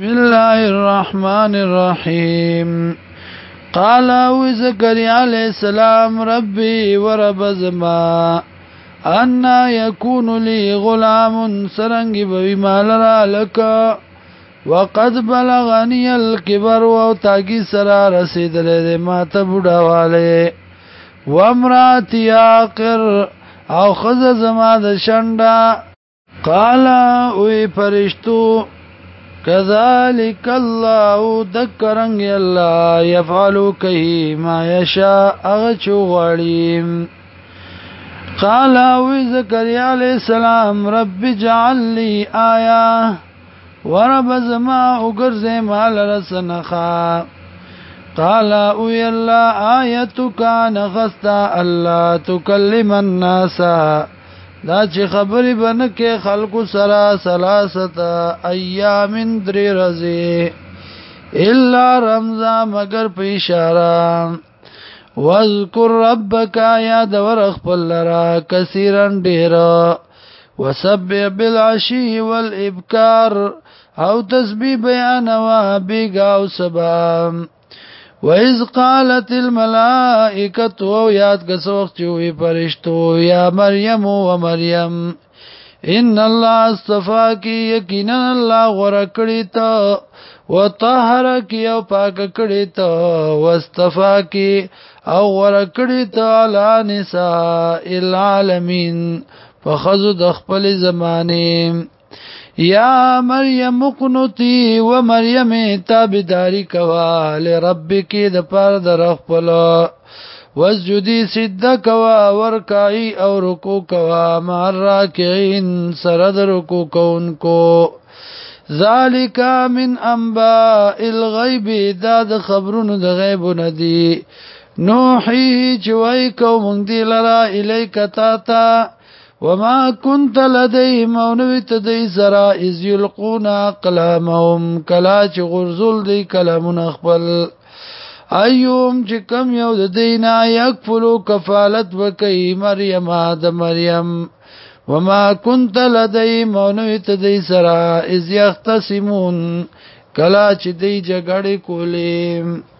بسم الله الرحمن الرحيم قال وزكريا عليه السلام ربي ورب زما ان يكون لي غلام سرنگ بمال را لك وقد بلغني الكبر او تاگي سرا رسیدل ما ته بډاواله وامراتي اقر او خذ زما د شندا قال وي فرشتو كذلك الله دکرنګ الله يفعل کوي ما يشاء اغچوغړي قال او زكريا عليه السلام رب اجعل لي آيه ورب زما وګرځه مال رسنخا قال او يلا ايتك نغست الله تكلم الناس دا چې خبرې به نه کې خلکو سره سلاسته ایامن درې رضې الله رمضا مگر په اشاره واذکر ربک یا دور خپل لرا کثیرن ډیر وسبح بالعشی والابکار او تسبیح بیان وا بیگاو سبام وَإِذْ قَالَتِ الْمَلَائِكَةُ او یاد کس وخت وی فرشتو یا مریم او مریم ان الله استفاکی یقینا الله ورکړی ته وطهرکی او پاک کړی ته واستفاکی او ورکړی ته علی نساء العالمین فخذ د خپل زمانه یا مریم قنوتی و مریم تابداری کوا لربکی د پار د رخپل وسجدی سجده کوا ورکای او رکوع کوا مع الراکعين سرد رکوع کونکو ذالک من انباء الغیب دا د خبرونو د غیب ندی نوحی چوی کو مونږ دی لرا الیک تا تا وما كنت لديهم او نوی تدی سرا از یلقونا قلامهم کلا چې غرزول دی کلامون خپل ایوم چې کم یو د دینا یکفلو کفالت وکي مریم د مریم وما كنت لديهم او نوی تدی سرا از یختصمون کلا چې دی جګړې کولې